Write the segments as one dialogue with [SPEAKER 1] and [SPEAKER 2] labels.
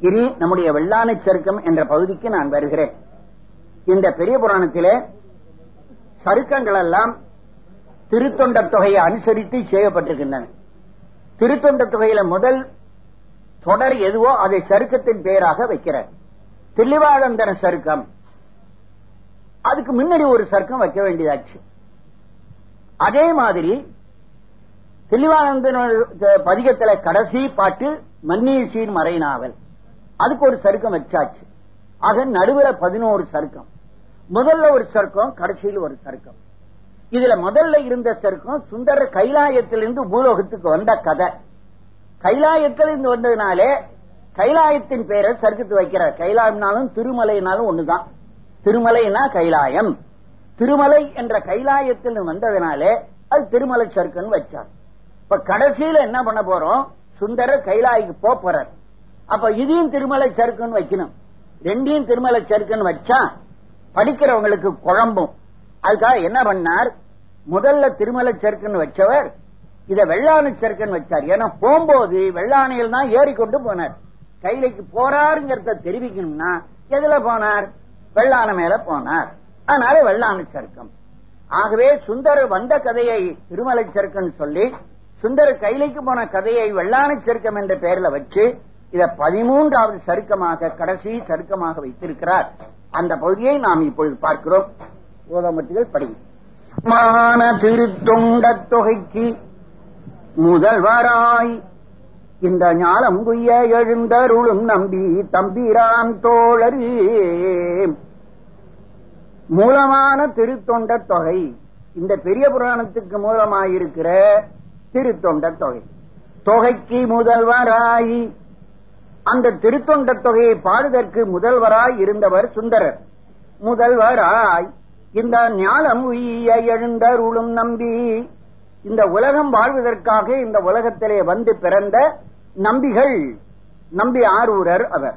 [SPEAKER 1] இனி நம்முடைய வெள்ளானை சருக்கம் என்ற பகுதிக்கு நான் வருகிறேன். இந்த பெரிய புராணத்திலே சருக்கங்கள் எல்லாம் திருத்தொண்ட தொகையை அனுசரித்து செய்யப்பட்டிருக்கின்றன. திருத்தொண்ட தொகையில முதல் தொடர் எதுவோ அதை சருக்கத்தின் பெயராக வைக்கிறார். தில்லிவாழந்தர சருக்கம். அதுக்கு முன்னாடி ஒரு சருக்கம் வைக்க வேண்டியதாச்சு. அதே மாதிரி தெளிவானந்த பதிகத்துல கடைசி பாட்டு மன்னியசியின் மறை நாவல். அதுக்கு ஒரு சருக்கம் வச்சாச்சு. ஆக நடுவில் பதினோரு சருக்கம். முதல்ல ஒரு சருக்கம் கடைசியில் ஒரு சருக்கம். இதுல முதல்ல இருந்த சருக்கம் சுந்தர கைலாயத்திலிருந்து பூலோகத்துக்கு வந்த கதை. கைலாயத்திலிருந்து வந்ததுனாலே கைலாயத்தின் பெயரை சருக்கத்து வைக்கிறார். கைலாயம்னாலும் திருமலைனாலும் ஒண்ணுதான். திருமலைனா கைலாயம். திருமலை என்ற கைலாயத்தில் வந்ததுனாலே அது திருமலை சருக்குன்னு வச்சார். இப்ப கடைசியில என்ன பண்ண போறோம்? சுந்தர கைலாய்க்கு போறார். அப்ப இதையும் திருமலை சருக்குன்னு வைக்கணும். ரெண்டையும் திருமலை சருக்குன்னு வச்சா படிக்கிறவங்களுக்கு குழம்பும். அதுக்காக என்ன பண்ணார்? முதல்ல திருமலை சருக்குன்னு வச்சவர் இத வெள்ளாணு சருக்குன்னு வச்சார். ஏன்னா போகும்போது வெள்ளாணையில் தான் ஏறிக்கொண்டு போனார். கைலைக்கு போறாருங்கிறத தெரிவிக்கணும்னா எதுல போனார்? வெள்ளான மேல போனார். அதனால வெள்ளாணு சருக்கம் ஆகவே சுந்தர் வந்த கதையை திருமலை சருக்கன்னு சொல்லி சுந்தர கைலைக்கு போன கதையை வெள்ளாணை சருக்கம் என்ற பெயர்ல வச்சு இத பதிமூன்றாவது சருக்கமாக கடைசி சருக்கமாக வைத்திருக்கிறார். அந்த பகுதியை நாம் இப்பொழுது பார்க்கிறோம். ஓதமட்டிகள் படி. மான திருத்தொண்ட தொகைக்கு முதல்வராய் இந்த ஞானம் குய்ய எழுந்தருளும் நம்பி தம்பிரான் தோழரு. மூலமான திருத்தொண்ட தொகை. இந்த பெரிய புராணத்துக்கு மூலமாயிருக்கிற திருத்தொண்ட தொகை. தொகைக்கு முதல்வராய் அந்த திருத்தொண்ட தொகையை பாடுவதற்கு முதல்வராய் இருந்தவர் சுந்தரர். முதல்வராய் இந்த ஞானம் உய்ய எழுந்தருளும் நம்பி. இந்த உலகம் வாழ்வதற்காக இந்த உலகத்திலே வந்து பிறந்த நம்பிகள் நம்பி ஆரூரர் அவர்.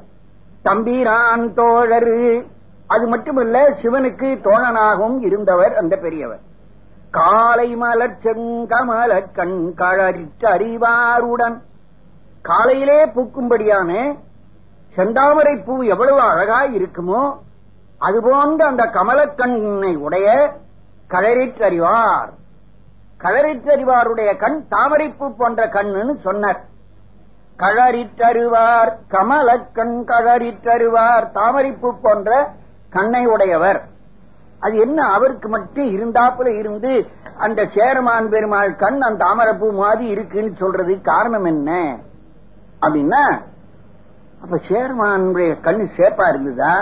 [SPEAKER 1] தம்பீரான் தோழர். அது மட்டுமல்ல சிவனுக்கு தோழனாகவும் இருந்தவர் அந்த பெரியவர். காலை மலர் செங்கமல கண் அறிவாருடன் காலையிலே பூக்கும்படியான செந்தாமரை பூ எவ்வளவு அழகாய் இருக்குமோ அதுபோன்ற அந்த கமலக்கண்ணை உடைய களரிற்றறிவார் களரிற்றறிவாருடைய கண் தாமரைப்பூ போன்ற கண்ணுன்னு சொன்னார். களரிற்றருவார் கமலக்கண் களரிற்றருவார் தாமரைப்பூ போன்ற கண்ணை உடையவர். அது என்ன அவருக்கு மட்டும் இருந்தாப்புல இருந்து அந்த சேரமான் பெருமாள் கண் அந்த தாமரப்பூ மாதிரி இருக்குன்னு சொல்றது காரணம் என்ன? அப்படின்னா அப்ப சேர்மானுடைய கண்ணு சேப்பா இருந்ததா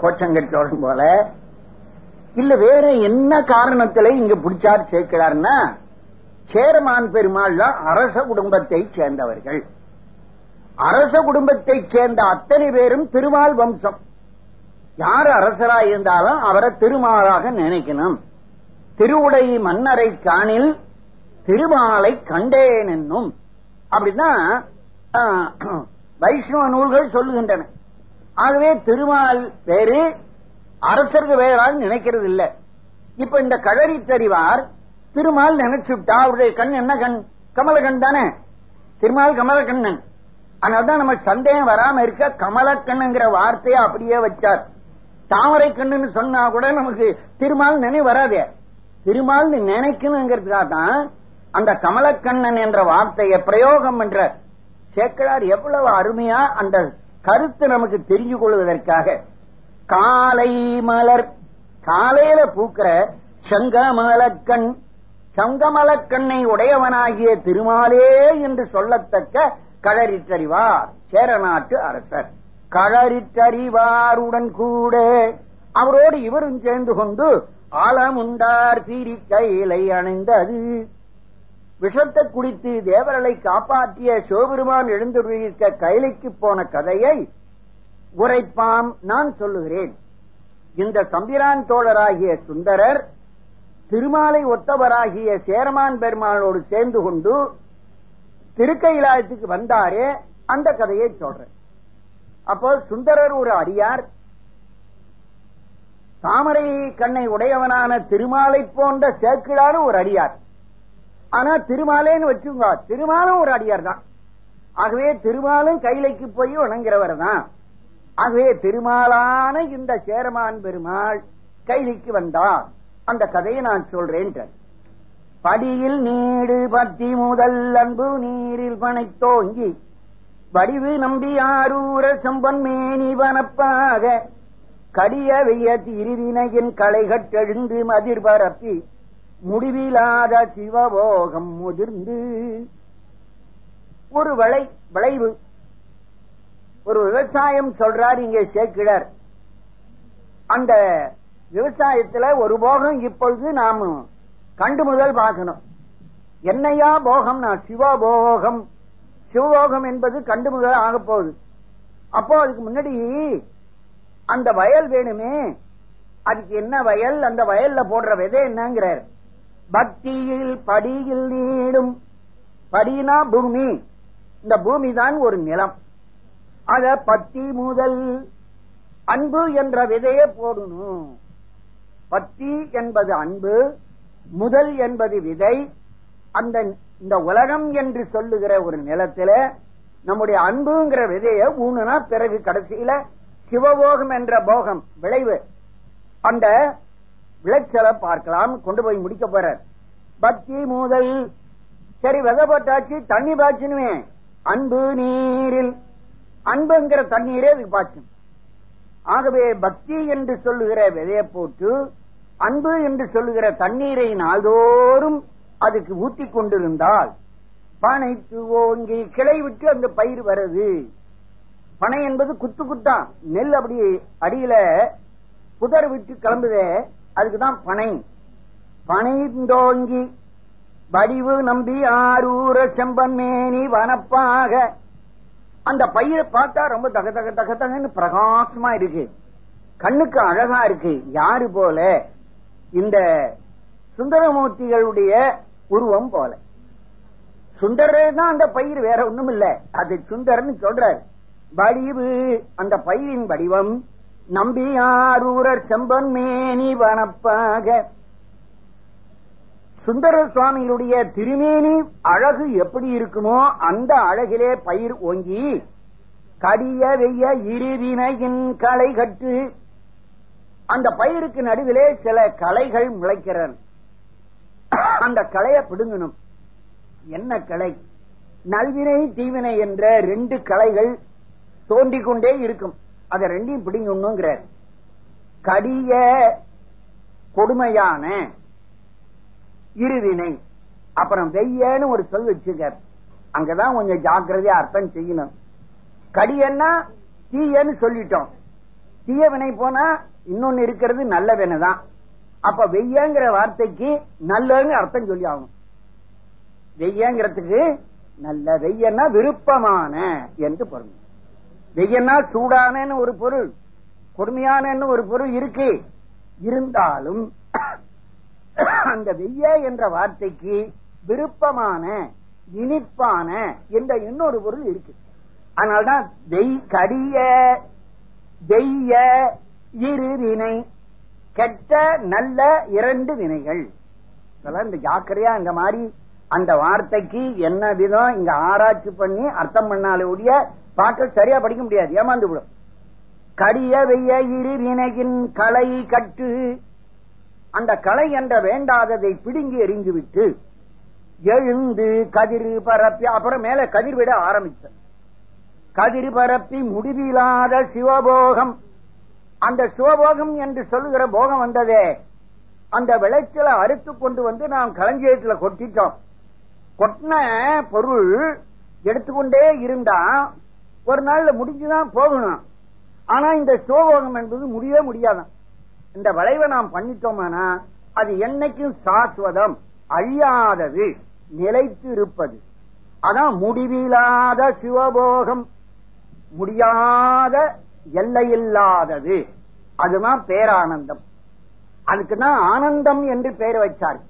[SPEAKER 1] கோச்சங்கச்சோழன் போல. இல்ல வேற என்ன காரணத்தில இங்க பிடிச்சார் சேர்க்கிறார்னா சேரமான் பெருமாள் தான் அரச குடும்பத்தை சேர்ந்தவர்கள். அரச குடும்பத்தை சேர்ந்த அத்தனை பேரும் திருமால் வம்சம். யார் அரசராய் இருந்தாலும் அவரை திருமாலாக நினைக்கணும். திருவுடை மன்னரை காணில் திருமாலை கண்டேன் என்னும். அப்படின்னா வைஷ்ணவ நூல்கள் சொல்லுகின்றன. ஆகவே திருமால் பேரு அரசருக்கு வேறால் நினைக்கிறது இல்ல இப்ப இந்த கழறி தெரிவார் திருமால் நினைச்சுட்டா அவருடைய கண் என்ன கண்? கமலகண் தானே? திருமால் கமலக்கண்ணன். அதனால்தான் நம்ம சந்தேகம் வராம இருக்க கமலக்கண்ணுங்கிற வார்த்தையை அப்படியே வச்சார். தாமரை கண்ணுன்னு சொன்னா கூட நமக்கு திருமால் நினைவு வராதே. திருமால் நினைக்கணுங்கிறதுக்காக தான் அந்த கமலக்கண்ணன் என்ற வார்த்தையை பிரயோகம் என்ற சேக்கலார் எவ்வளவு அருமையா அந்த கருத்து நமக்கு தெரிஞ்சு கொள்வதற்காக. காலை மலர். காலையில பூக்கிற சங்கமலக்கண். சங்கமலக்கண்ணை உடையவனாகிய திருமாலே என்று சொல்லத்தக்க களரிற்றறிவார் சேரநாட்டு அரசர். களரிற்றறிவாருடன் கூட அவரோடு இவரும் சேர்ந்து கொண்டு ஆலமுண்டார் சீரி கையிலை அணைந்தது. விஷத்தை குடித்து தேவர்களை காப்பாற்றிய சிவபெருமான் எழுந்துருக்க கைலைக்கு போன கதையை உரைப்பாம் நான் சொல்லுகிறேன். இந்த சம்பிரான் தோழராகிய சுந்தரர் திருமாலை ஒத்தவராகிய சேரமான் பெருமாளோடு சேர்ந்து கொண்டு திருக்கைலாயத்துக்கு வந்தாரே அந்த கதையை சொல்றேன். அப்போ சுந்தரர் ஒரு அடியார் தாமரை கண்ணை உடையவனான திருமாலை போன்ற சேக்கிழாரும் ஒரு அடியார். ஆனா திருமாலேன்னு வச்சுங்க திருமாலும் ஒரு அடியார் தான். ஆகவே திருமாலும் கைலைக்கு போய் வணங்குறவர் தான். ஆகவே திருமாலான இந்த சேரமான் பெருமாள் கைலிக்கு வந்தார். அந்த கதையை நான் சொல்றேன் படியில் நீடு பத்தி முதல் அன்பு நீரில் பனைத்தோங்கி வடிவு நம்பி ஆரூர செம்பன் மேனி வனப்பாக கடிய வெய்ய திருவினையின் களைகட்டெழுந்து மதிர் பரப்பி முடிவிலாத சிவபோகம் முதிர்ந்து ஒரு விளை விளைவு. ஒரு விவசாயம் சொல்றார் இங்க சேர்க்கிறார் அந்த விவசாயத்துல ஒரு போகம் இப்பொழுது நாம கண்டு முதல் பார்க்கணும். என்னையா போகம் நான் சிவபோகம். சிவபோகம் என்பது கண்டு முதல் ஆக போகுது. அப்போ அதுக்கு முன்னாடி அந்த வயல் வேணுமே. அதுக்கு என்ன வயல்? அந்த வயல்ல போடுற விதை என்னங்கிறார். பக்தியில் படியில் நீடும். படினா பூமி. இந்த பூமி தான் ஒரு நிலம். அத பத்தி முதல் அன்பு என்ற விதையை போடணும். பத்தி என்பது அன்பு முதல் என்பது விதை. அந்த இந்த உலகம் என்று சொல்லுகிற ஒரு நிலத்தில நம்முடைய அன்புங்கிற விதைய ஊனுனா பிறகு கடைசியில சிவபோகம் என்ற போகம் விளைவு. அந்த விளைச்சலை பார்க்கலாம் கொண்டு போய் முடிக்க போற பக்தி முதல். சரி விதை போட்டாச்சு தண்ணி பாய்ச்சினுமே. அன்பு நீரில். அன்புங்கிற தண்ணீரே அதுக்கு பாய்ச்சும். ஆகவே பக்தி என்று சொல்லுகிற விதையை போட்டு அன்பு என்று சொல்லுகிற தண்ணீரை நாள்தோறும் அதுக்கு ஊத்தி கொண்டிருந்தால் பனைத்து ஓங்கி கிளை விட்டு அந்த பயிர் வருது. பனை என்பது குத்து குத்தான் நெல் அப்படி அடியில புதர் விட்டு கிளம்புதே. அதுக்குதான் பனை. பனைந்தோங்கி வடிவு நம்பி ஆரூர செம்பன் மேனி வனப்பாக. அந்த பயிரை பார்த்தா ரொம்ப தக தக தக தகன்னு பிரகாசமா இருக்கு. கண்ணுக்கு அழகா இருக்கு. யாரு போல? இந்த சுந்தரமூர்த்திகளுடைய உருவம் போல. சுந்தரே தான் அந்த பயிர் வேற ஒண்ணும் இல்ல அது சுந்தரன்னு சொல்றாரு. வடிவு அந்த பயிரின் வடிவம். நம்பியாரூரர் செம்பன் மேனி வனப்பாக. சுந்தர சுவாமிகளுடைய திருமேனி அழகு எப்படி இருக்குமோ அந்த அழகிலே பயிர் ஓங்கி கடிய வெய்ய இருவினையின் களை கட்டு அந்த பயிருக்கு நடுவிலே சில களைகள் முளைக்கிறது அந்த களையை பிடுங்கணும். என்ன களை நல்வினை தீவினை என்ற ரெண்டு களைகள் தோண்டிக் கொண்டே இருக்கும். அதை ரெண்டையும் பிடிங்கணுங்கிறார் கடிய கொடுமையான இருவினை. அப்புறம் வெய்யன்னு ஒரு சொல் வச்சுக்க அங்கதான் கொஞ்சம் ஜாக்கிரதையா அர்த்தம் செய்யணும். கடியன்னா தீயன்னு சொல்லிட்டோம். தீய வினை போனா இன்னொன்னு இருக்கிறது நல்ல வினை தான் அப்ப வெய்யங்கிற வார்த்தைக்கு நல்லன்னு அர்த்தம் சொல்லி ஆகும் வெய்யங்கிறதுக்கு நல்ல வெய்யன்னா விருப்பமான என்று பொருள். வெய்யன்னா சூடானன்னு ஒரு பொருள் கொடுமையான ஒரு பொருள் இருக்கு. இருந்தாலும் அந்த வெய்ய என்ற வார்த்தைக்கு விருப்பமான இனிப்பான என்ற இன்னொரு பொருள் இருக்கு. அதனால்தான் வெய் கடிய வெய்ய இரு வினை கெட்ட நல்ல இரண்டு வினைகள். இதெல்லாம் இந்த ஜாக்கிரையா இந்த மாதிரி அந்த வார்த்தைக்கு என்ன விதம் இங்க ஆராய்ச்சி பண்ணி அர்த்தம் பண்ணாலே ஒழிய பாக்கள் சரியா படிக்க முடியாது ஏமாந்து விடும். கடிய வெய்ய இரு வினையின் களை கட்டு அந்த களை என்ற வேண்டாததை பிடுங்கி எறிந்து விட்டு எழுந்து கதிர் பரப்பி அப்புறம் மேல கதிர் விட ஆரம்பித்த கதிர் பரப்பி முடிவில்லாத சிவபோகம். அந்த சிவபோகம் என்று சொல்லுகிற போகம் வந்ததே. அந்த விளைச்சலை அறுத்து கொண்டு வந்து நாம் களஞ்சியத்துல கொட்டிட்டோம். கொட்டின பொருள் எடுத்துக்கொண்டே இருந்தா ஒரு நாள்ல முடிஞ்சுதான் போகணும். ஆனா இந்த சிவபோகம் என்பது முடியவே முடியாதான் இந்த வளைவை நாம் பண்ணிட்டோம்னா அது என்னைக்கும் சாஸ்வதம் அழியாதது நிலைத்து இருப்பது அதான் முடிவில்லாத சிவபோகம் முடியாத எல்லையில்லாதது. அதுதான் பேரானந்தம். அதுக்குதான் ஆனந்தம் என்று பெயர் வச்சார்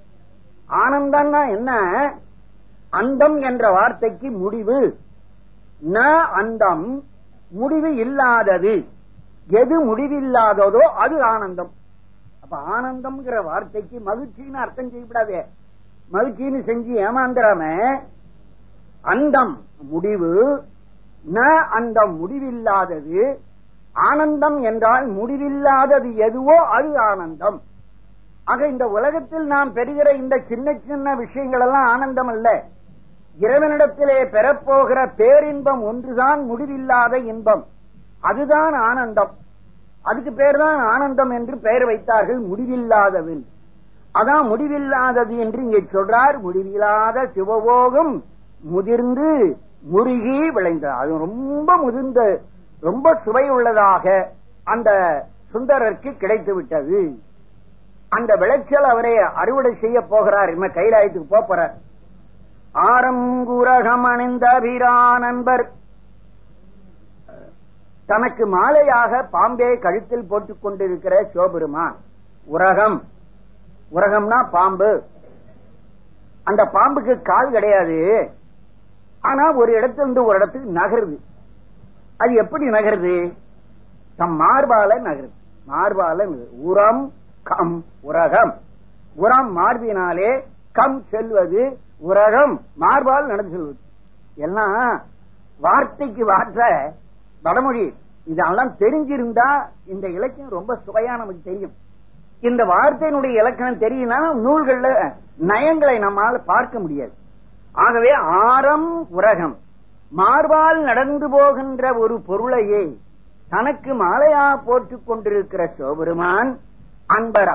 [SPEAKER 1] ஆனந்தம்னா என்ன? அந்தம் என்ற வார்த்தைக்கு முடிவு. ந அந்தம் முடிவு இல்லாதது. எது முடிவில்லாததோ அது ஆனந்தம். அப்ப ஆனந்தம்ங்கிற வார்த்தைக்கு மகிழ்ச்சின்னு அர்த்தம் செய்யப்படாதே. மகிழ்ச்சின்னு செஞ்சு ஏமாந்துடாம அந்தம் முடிவு ந அந்தம் முடிவில்லாதது ஆனந்தம் என்றால் முடிவில்லாதது எதுவோ அது ஆனந்தம். ஆக இந்த உலகத்தில் நாம் பெறுகிற இந்த சின்ன சின்ன விஷயங்கள் எல்லாம் ஆனந்தம் அல்ல. இறைவனிடத்திலே பெறப்போகிற பேரின்பம் ஒன்றுதான் முடிவில்லாத இன்பம். அதுதான் ஆனந்தம். அதுக்கு பேர் தான் ஆனந்தம் என்று பெயர் வைத்தார்கள் முடிவில்லாதவன் அதான் முடிவில்லாதது என்று இங்கே சொல்றார். முடிவில்லாத சிவபோகம் முதிர்ந்து முருகி விளைந்தது அது ரொம்ப முதிர்ந்த ரொம்ப சுவை உள்ளதாக அந்த சுந்தரருக்கு கிடைத்து விட்டது அந்த விளைச்சல் அவரை அறுவடை செய்ய போகிறார். இனிமே கைலாயத்துக்கு போறார். ஆரங்குரகம் அணிந்த அபிரானன்பர் தனக்கு மாலையாக பாம்பே கழுத்தில் போட்டுக் கொண்டிருக்கிற சிவபெருமான். உரகம். உரகம்னா பாம்பு. அந்த பாம்புக்கு கால் கிடையாது. ஆனா ஒரு இடத்திலிருந்து ஒரு இடத்துக்கு நகருது. அது எப்படி நகருது? தம் மார்பால நகருது. மார்பால உரம் கம் உரகம். உரம் மார்பினாலே கம் செல்வது உரகம் மார்பால் நடந்து செல்வது எல்லாம் வார்த்தைக்கு வார்த்தை வடமொழி. இதெல்லாம் தெரிஞ்சிருந்தா இந்த இலக்கியம் ரொம்ப சுவையா நமக்கு தெரியும். இந்த வார்த்தையினுடைய இலக்கணம் தெரியும்னா நூல்கள்ல நயங்களை நம்மால பார்க்க முடியாது. ஆகவே ஆரம் உரகம் மார்பால் நடந்து போகின்ற ஒரு பொருளையே தனக்கு மாலையா போட்டுக் கொண்டிருக்கிற சிவபெருமான் அன்பர்